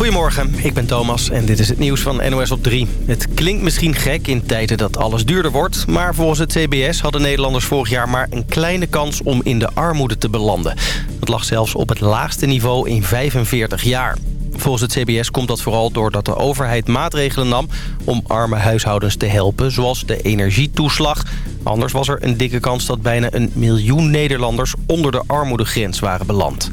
Goedemorgen, ik ben Thomas en dit is het nieuws van NOS op 3. Het klinkt misschien gek in tijden dat alles duurder wordt... maar volgens het CBS hadden Nederlanders vorig jaar maar een kleine kans om in de armoede te belanden. Dat lag zelfs op het laagste niveau in 45 jaar. Volgens het CBS komt dat vooral doordat de overheid maatregelen nam... om arme huishoudens te helpen, zoals de energietoeslag. Anders was er een dikke kans dat bijna een miljoen Nederlanders... onder de armoedegrens waren beland.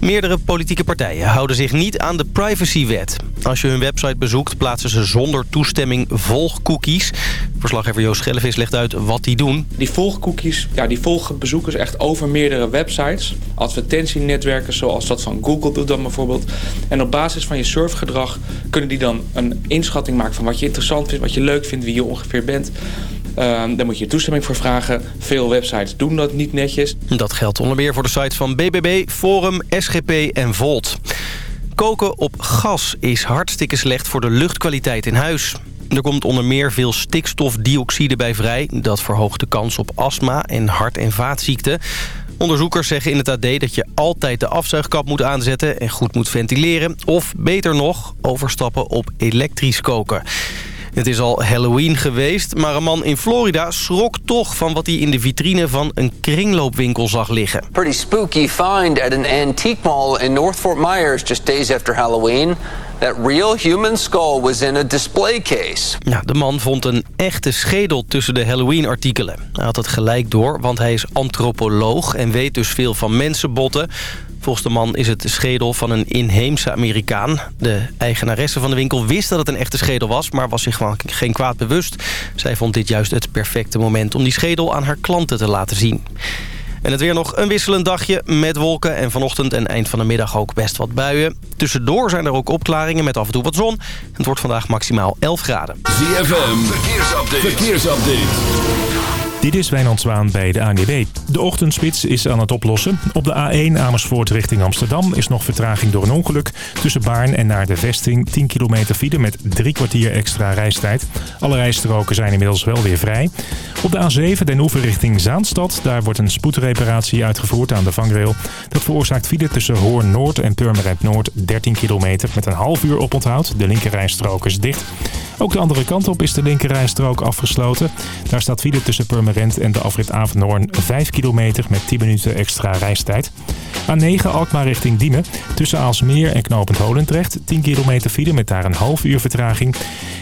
Meerdere politieke partijen houden zich niet aan de privacywet. Als je hun website bezoekt, plaatsen ze zonder toestemming volgcookies. Verslaggever Joost Schellevis legt uit wat die doen. Die volgcookies ja, die volgen bezoekers echt over meerdere websites. Advertentienetwerken zoals dat van Google doet dan bijvoorbeeld. En op basis van je surfgedrag kunnen die dan een inschatting maken... van wat je interessant vindt, wat je leuk vindt, wie je ongeveer bent... Uh, daar moet je toestemming voor vragen. Veel websites doen dat niet netjes. Dat geldt onder meer voor de sites van BBB, Forum, SGP en Volt. Koken op gas is hartstikke slecht voor de luchtkwaliteit in huis. Er komt onder meer veel stikstofdioxide bij vrij. Dat verhoogt de kans op astma en hart- en vaatziekten. Onderzoekers zeggen in het AD dat je altijd de afzuigkap moet aanzetten... en goed moet ventileren. Of beter nog, overstappen op elektrisch koken. Het is al Halloween geweest, maar een man in Florida schrok toch van wat hij in de vitrine van een kringloopwinkel zag liggen. Pretty spooky find at an antique mall in North Fort Myers just days after Halloween. That real human skull was in a display case. Ja, de man vond een echte schedel tussen de Halloween-artikelen. Hij had het gelijk door, want hij is antropoloog en weet dus veel van mensenbotten. Volgens de man is het de schedel van een inheemse Amerikaan. De eigenaresse van de winkel wist dat het een echte schedel was... maar was zich gewoon geen kwaad bewust. Zij vond dit juist het perfecte moment om die schedel aan haar klanten te laten zien. En het weer nog een wisselend dagje met wolken. En vanochtend en eind van de middag ook best wat buien. Tussendoor zijn er ook opklaringen met af en toe wat zon. Het wordt vandaag maximaal 11 graden. ZFM, verkeersupdate. verkeersupdate. Dit is Wijnand Zwaan bij de ANWB. De ochtendspits is aan het oplossen. Op de A1 Amersfoort richting Amsterdam is nog vertraging door een ongeluk. Tussen Baarn en naar de vesting 10 kilometer file met drie kwartier extra reistijd. Alle rijstroken zijn inmiddels wel weer vrij. Op de A7 Den Oever richting Zaanstad. Daar wordt een spoedreparatie uitgevoerd aan de vangrail. Dat veroorzaakt file tussen Hoorn Noord en Purmerend Noord 13 kilometer met een half uur oponthoud. De linkerrijstrook is dicht. Ook de andere kant op is de linkerrijstrook afgesloten. Daar staat file tussen Purmerend en de afrit Avenhoorn 5 kilometer met 10 minuten extra reistijd. A9 Alkmaar richting Diemen. Tussen Aalsmeer en Knopend Holendrecht 10 kilometer file met daar een half uur vertraging.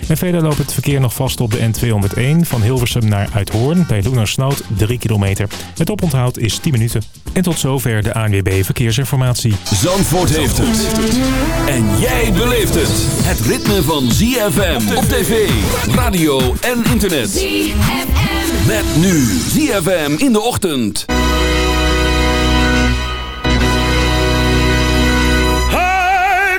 En verder loopt het verkeer nog vast op de N201 van Hilversum naar Uithoorn bij Loenersnood 3 kilometer. Het oponthoud is 10 minuten. En tot zover de ANWB Verkeersinformatie. Zandvoort heeft het. En jij beleeft het. Het ritme van ZFM tv, radio en internet. ZFM. Met nu ZFM in de ochtend. Hai,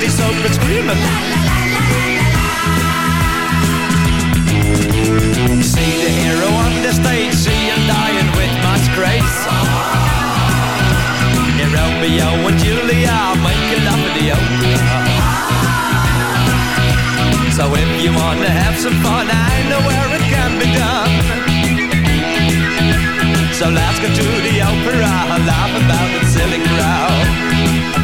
He's open screaming. See the hero on the stage, see him dying with much grace. In Romeo and Julia, making love in the opera. So if you want to have some fun, I know where it can be done. So let's go to the opera, laugh about the silly crowd.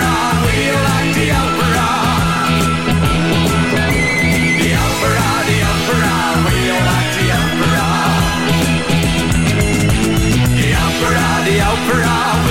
for all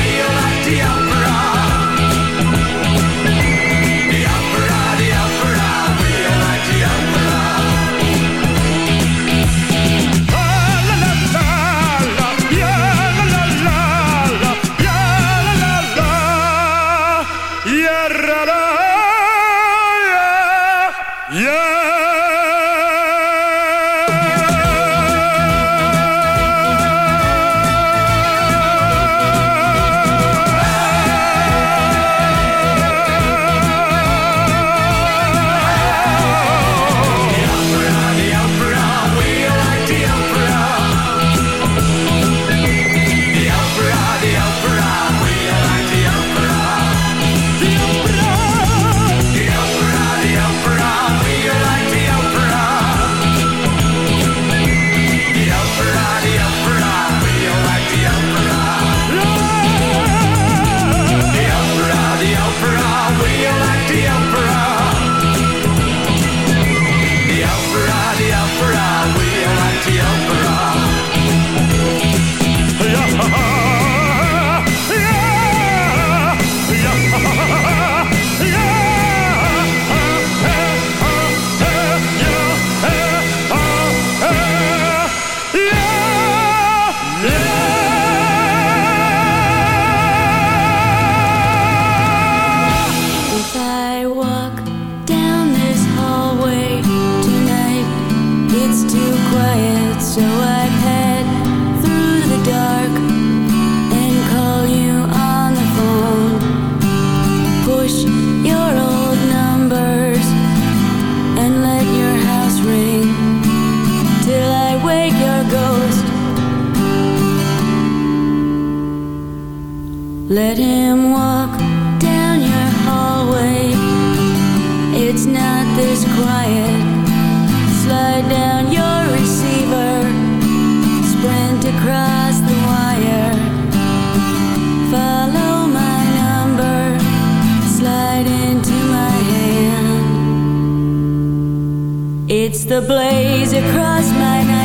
It's the blaze across my nightgown.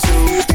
to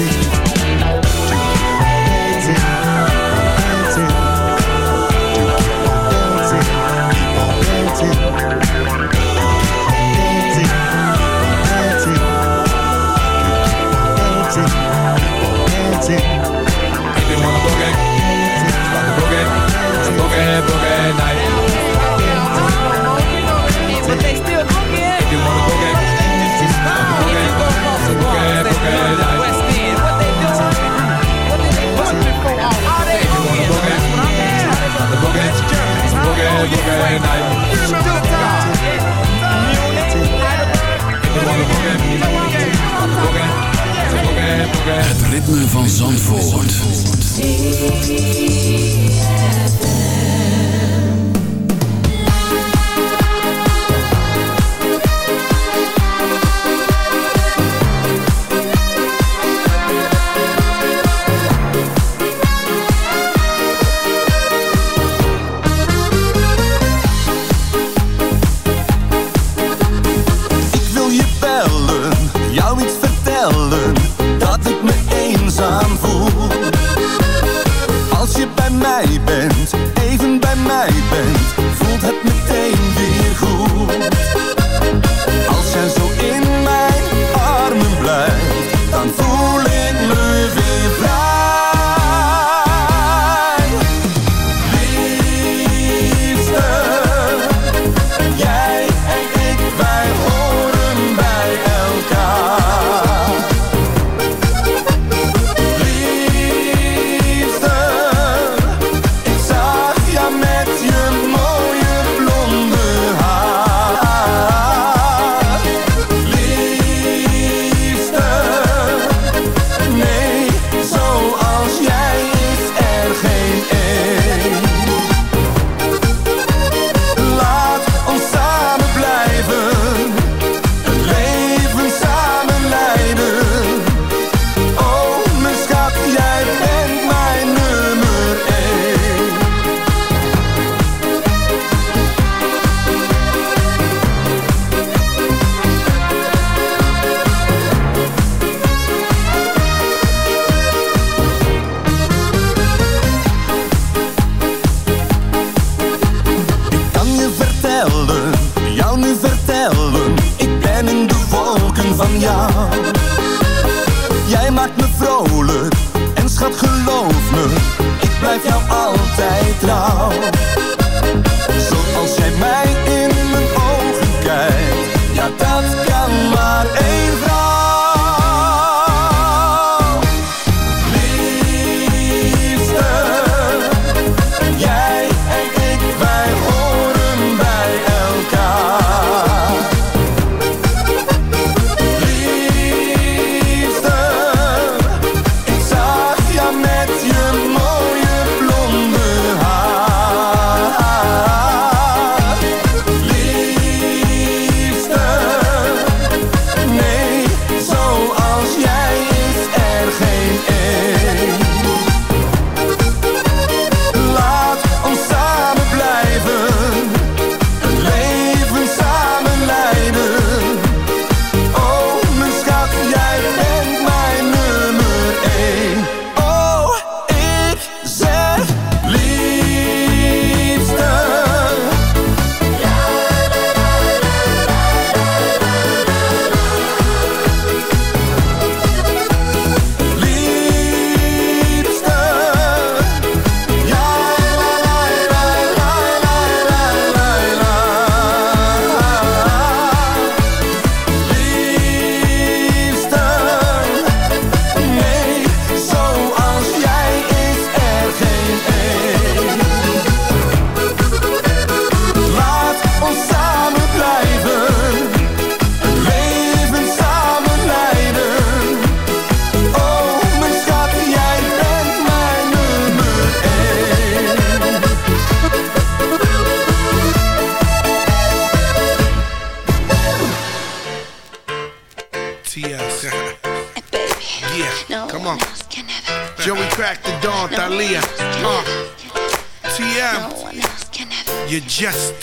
message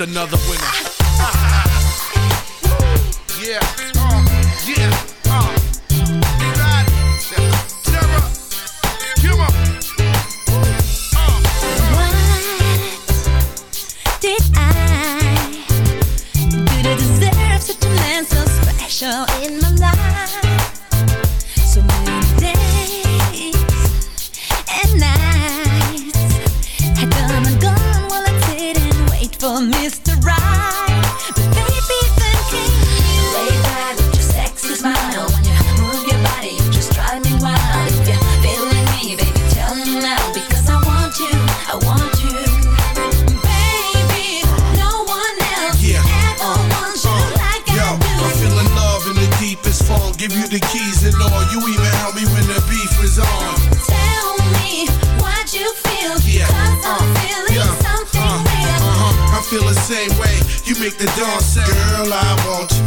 another make the dawn Girl, I want you.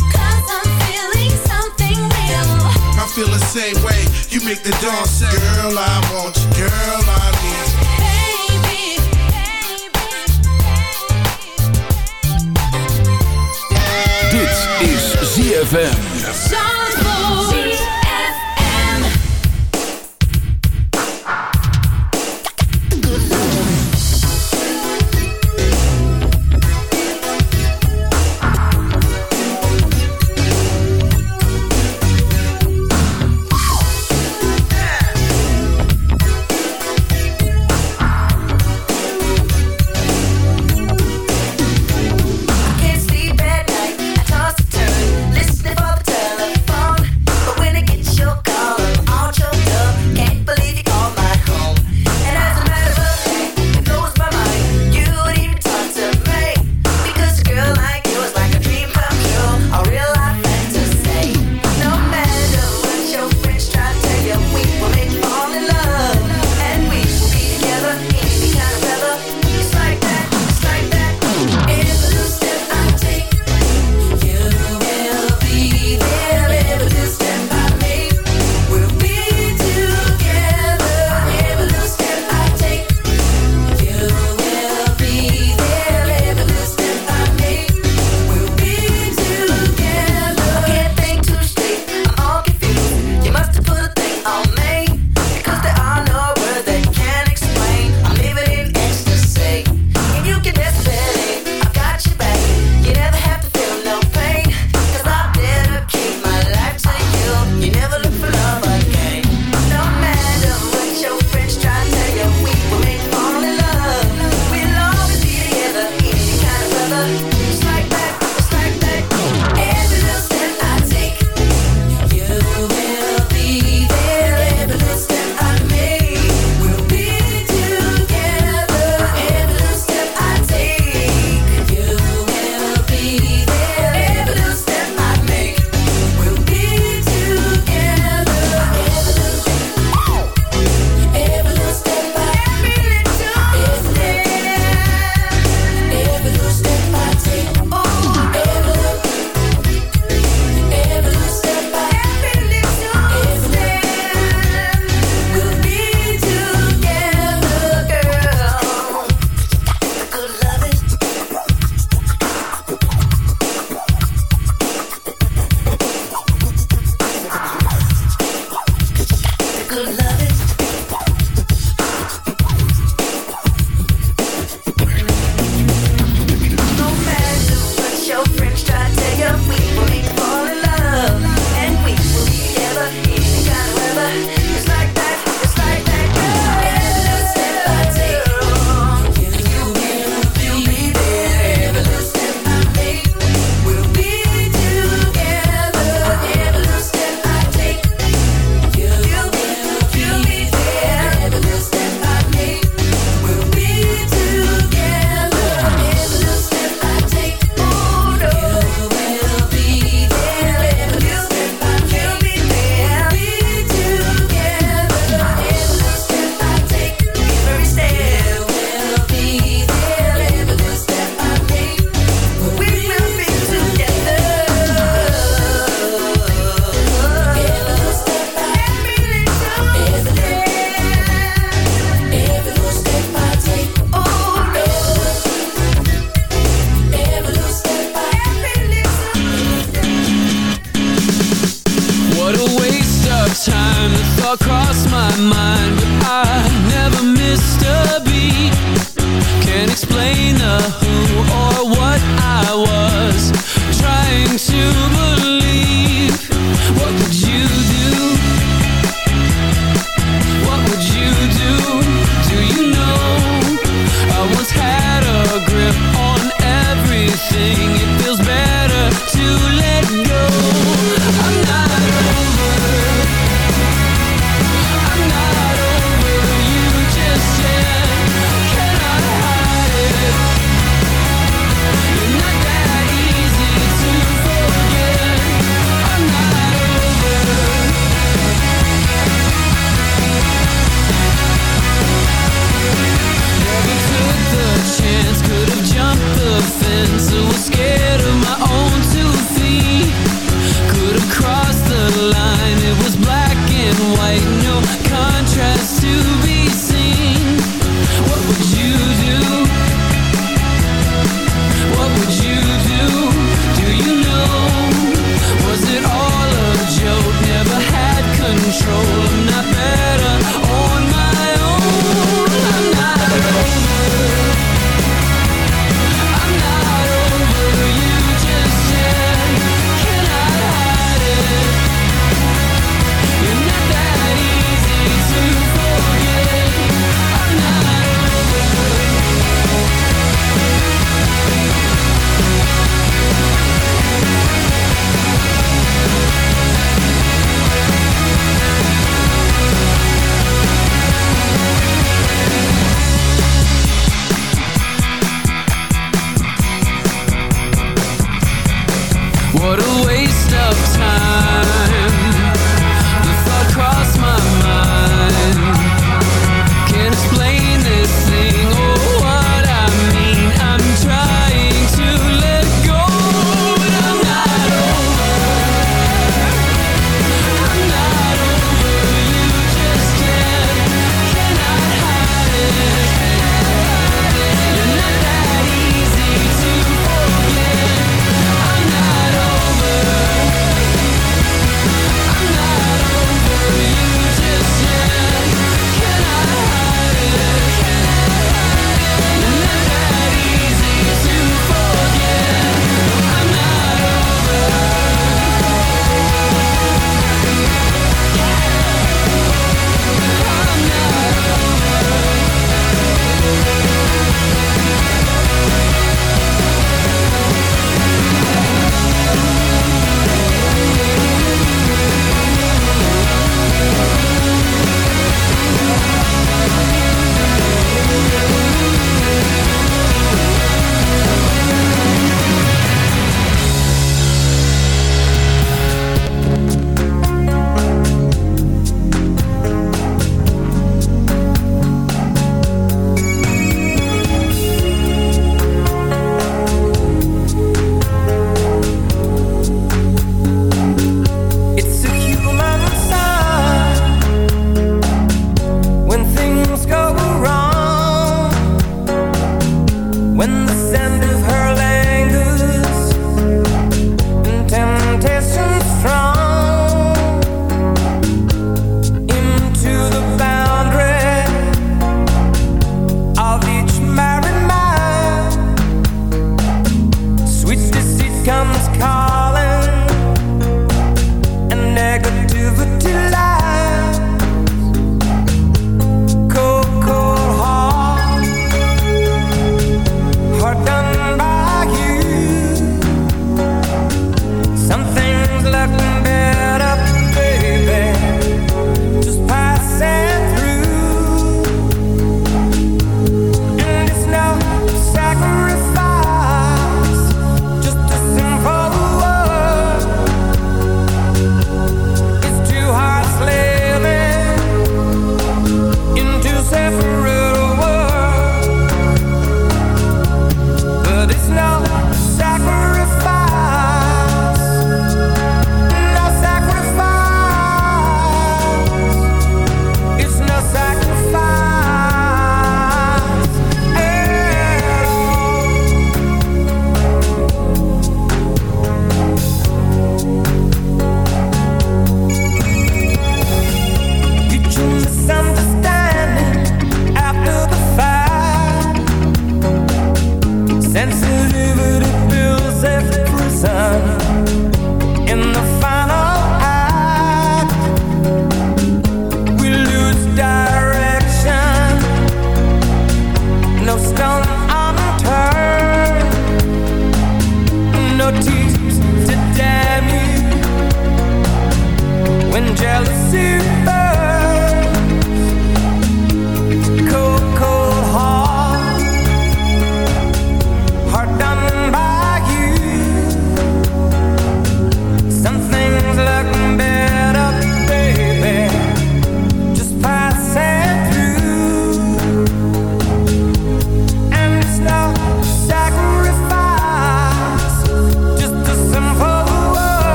I feel the same way. You make the dawn say, Girl, I want you. Girl, I need you. Baby, Dit is ZFM.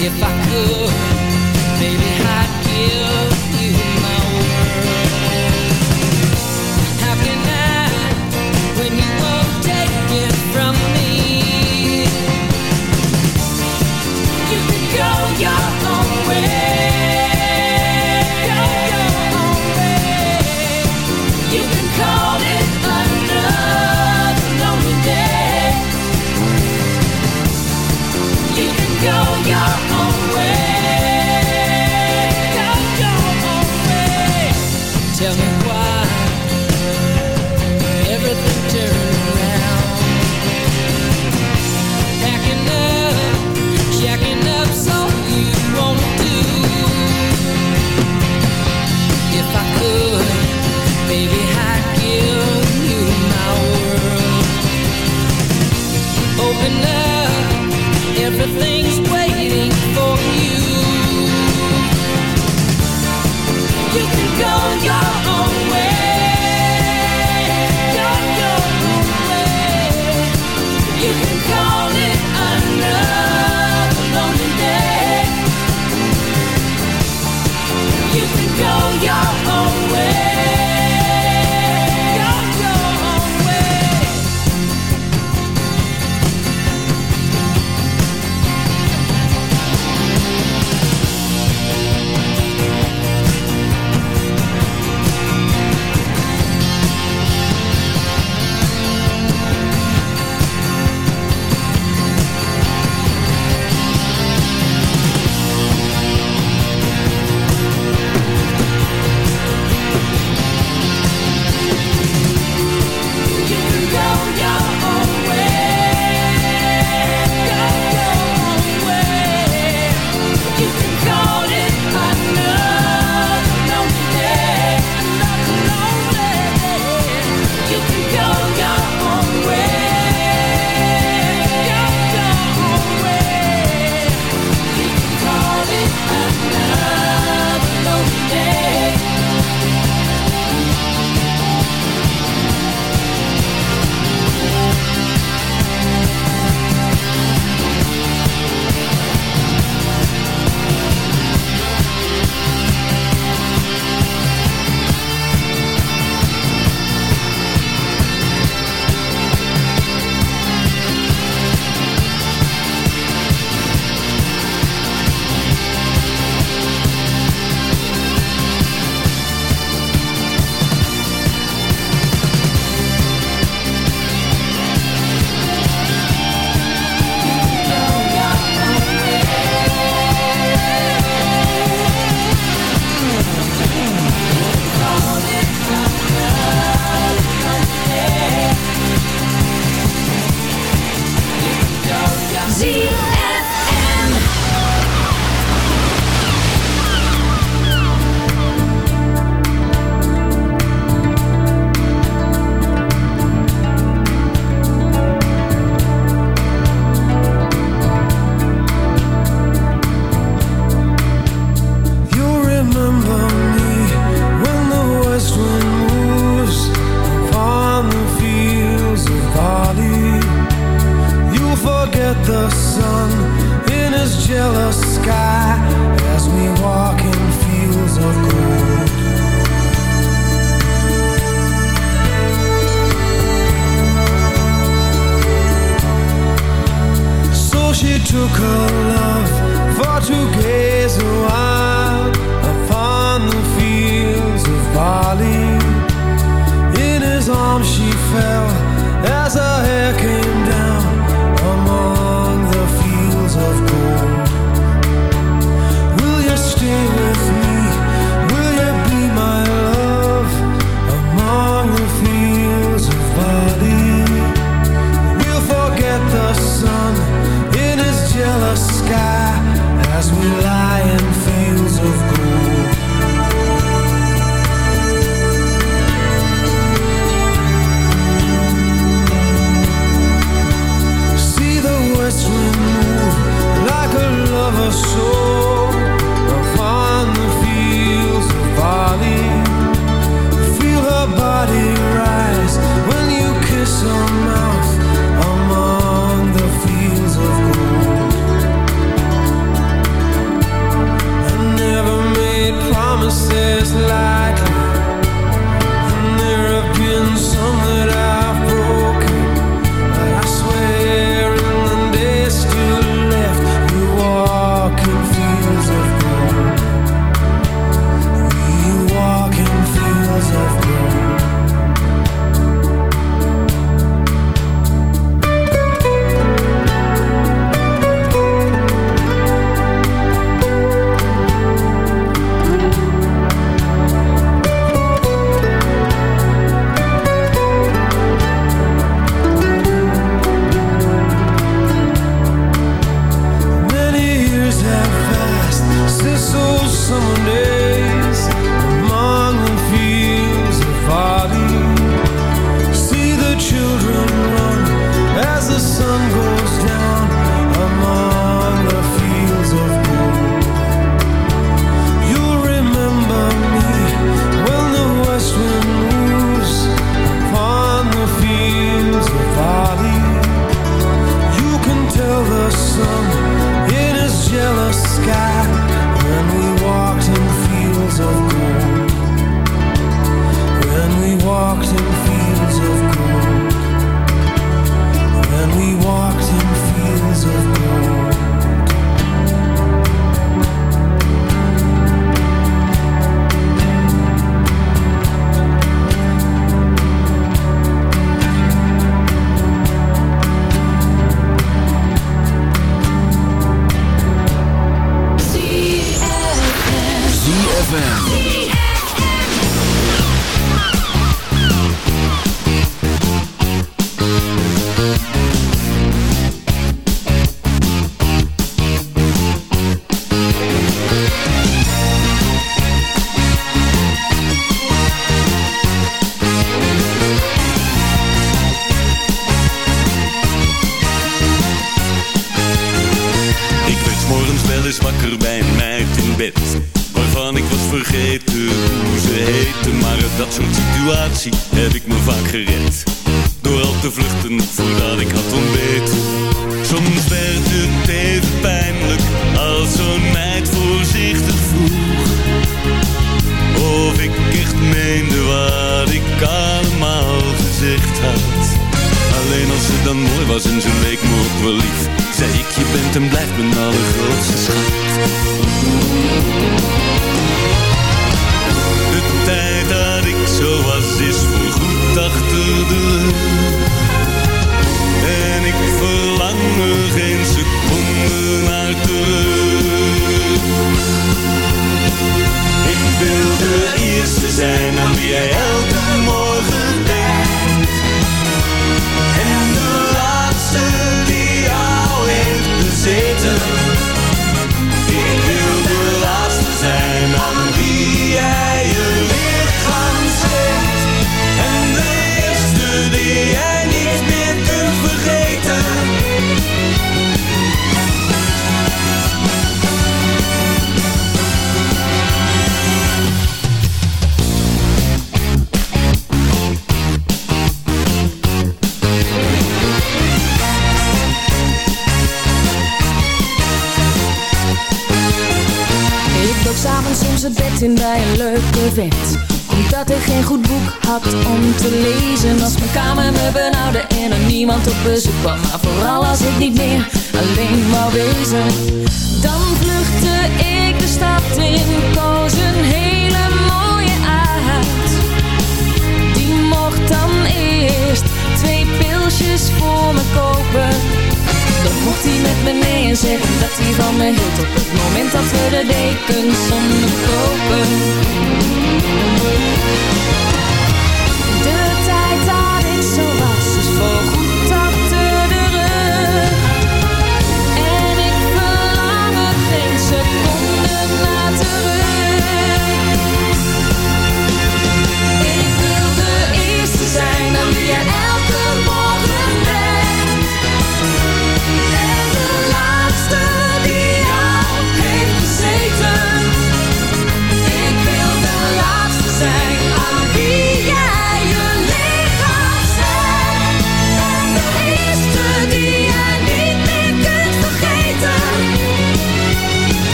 if I could. yellow sky.